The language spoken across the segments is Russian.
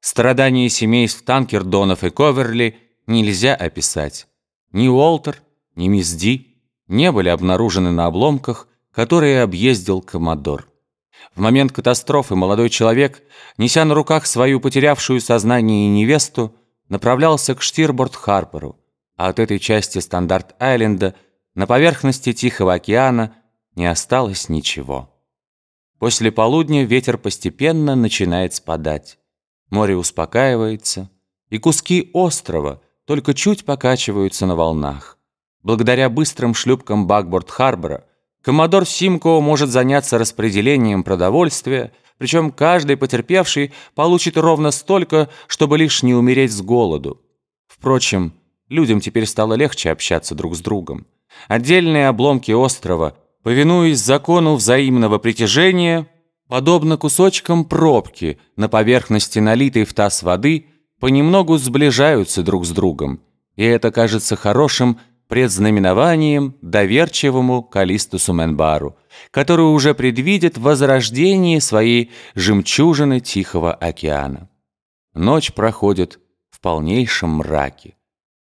Страдания семейств Танкердонов и Коверли нельзя описать. Ни Уолтер, ни мисс Ди не были обнаружены на обломках, которые объездил Коммодор. В момент катастрофы молодой человек, неся на руках свою потерявшую сознание невесту, направлялся к Штирборд-Харперу, а от этой части Стандарт-Айленда на поверхности Тихого океана не осталось ничего. После полудня ветер постепенно начинает спадать. Море успокаивается, и куски острова только чуть покачиваются на волнах. Благодаря быстрым шлюпкам Бакборд-Харбора Коммодор Симкоу может заняться распределением продовольствия, причем каждый потерпевший получит ровно столько, чтобы лишь не умереть с голоду. Впрочем, людям теперь стало легче общаться друг с другом. Отдельные обломки острова, повинуясь закону взаимного притяжения, подобно кусочкам пробки на поверхности налитой в таз воды, понемногу сближаются друг с другом, и это кажется хорошим предзнаменованием доверчивому Калистусу Менбару, который уже предвидит возрождение своей жемчужины Тихого океана. Ночь проходит в полнейшем мраке.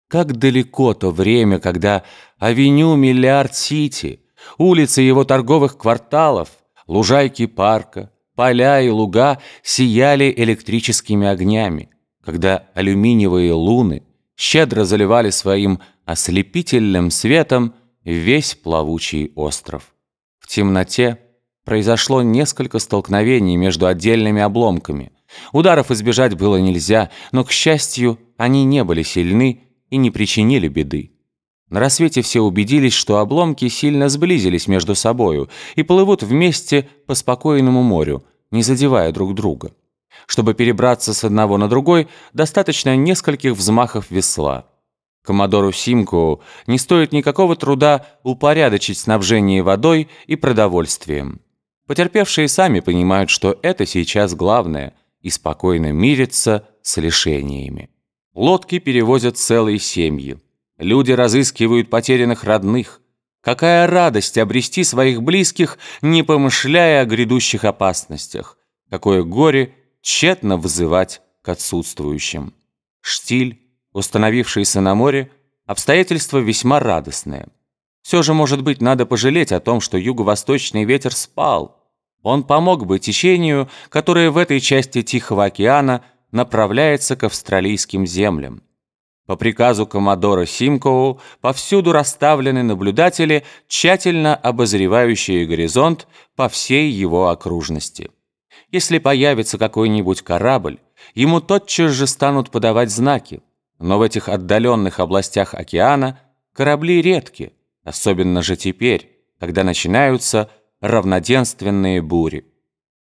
Как далеко то время, когда авеню Миллиард-Сити, улицы его торговых кварталов, лужайки парка, поля и луга сияли электрическими огнями, когда алюминиевые луны щедро заливали своим ослепительным светом весь плавучий остров. В темноте произошло несколько столкновений между отдельными обломками. Ударов избежать было нельзя, но, к счастью, они не были сильны и не причинили беды. На рассвете все убедились, что обломки сильно сблизились между собою и плывут вместе по спокойному морю, не задевая друг друга. Чтобы перебраться с одного на другой, достаточно нескольких взмахов весла. Коммодору Симку не стоит никакого труда упорядочить снабжение водой и продовольствием. Потерпевшие сами понимают, что это сейчас главное, и спокойно мирятся с лишениями. Лодки перевозят целые семьи. Люди разыскивают потерянных родных. Какая радость обрести своих близких, не помышляя о грядущих опасностях. Какое горе тщетно вызывать к отсутствующим. Штиль установившиеся на море, обстоятельства весьма радостные. Все же, может быть, надо пожалеть о том, что юго-восточный ветер спал. Он помог бы течению, которое в этой части Тихого океана направляется к австралийским землям. По приказу коммодора Симкоу повсюду расставлены наблюдатели, тщательно обозревающие горизонт по всей его окружности. Если появится какой-нибудь корабль, ему тотчас же станут подавать знаки. Но в этих отдаленных областях океана корабли редки, особенно же теперь, когда начинаются равноденственные бури.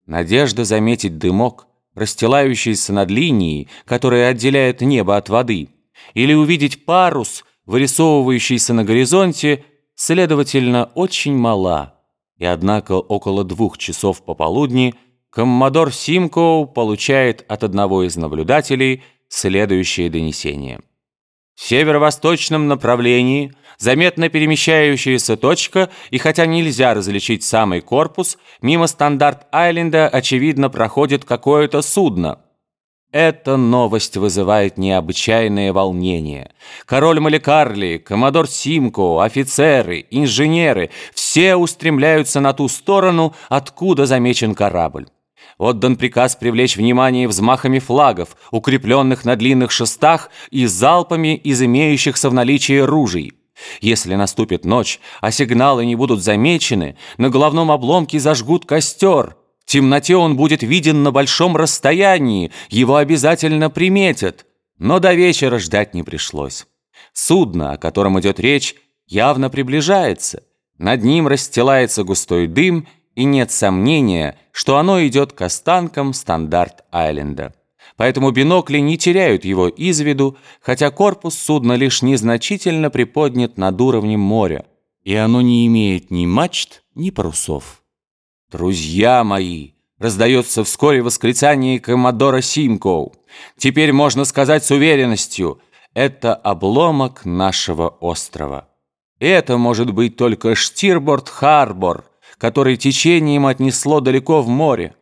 Надежда заметить дымок, расстилающийся над линией, которая отделяет небо от воды, или увидеть парус, вырисовывающийся на горизонте, следовательно, очень мала. И однако около двух часов пополудни коммодор Симкоу получает от одного из наблюдателей – следующее донесение. В северо-восточном направлении заметно перемещающаяся точка, и хотя нельзя различить самый корпус, мимо Стандарт-Айленда, очевидно, проходит какое-то судно. Эта новость вызывает необычайное волнение. Король Маликарли, коммодор Симко, офицеры, инженеры – все устремляются на ту сторону, откуда замечен корабль отдан приказ привлечь внимание взмахами флагов, укрепленных на длинных шестах и залпами из имеющихся в наличии ружей. Если наступит ночь, а сигналы не будут замечены, на головном обломке зажгут костер. В темноте он будет виден на большом расстоянии, его обязательно приметят. Но до вечера ждать не пришлось. Судно, о котором идет речь, явно приближается. Над ним расстилается густой дым, и нет сомнения, что оно идет к останкам Стандарт-Айленда. Поэтому бинокли не теряют его из виду, хотя корпус судна лишь незначительно приподнят над уровнем моря, и оно не имеет ни мачт, ни парусов. «Друзья мои!» — раздается вскоре восклицание Коммодора Симкоу. «Теперь можно сказать с уверенностью, это обломок нашего острова. Это может быть только Штирборд-Харбор — который течением отнесло далеко в море.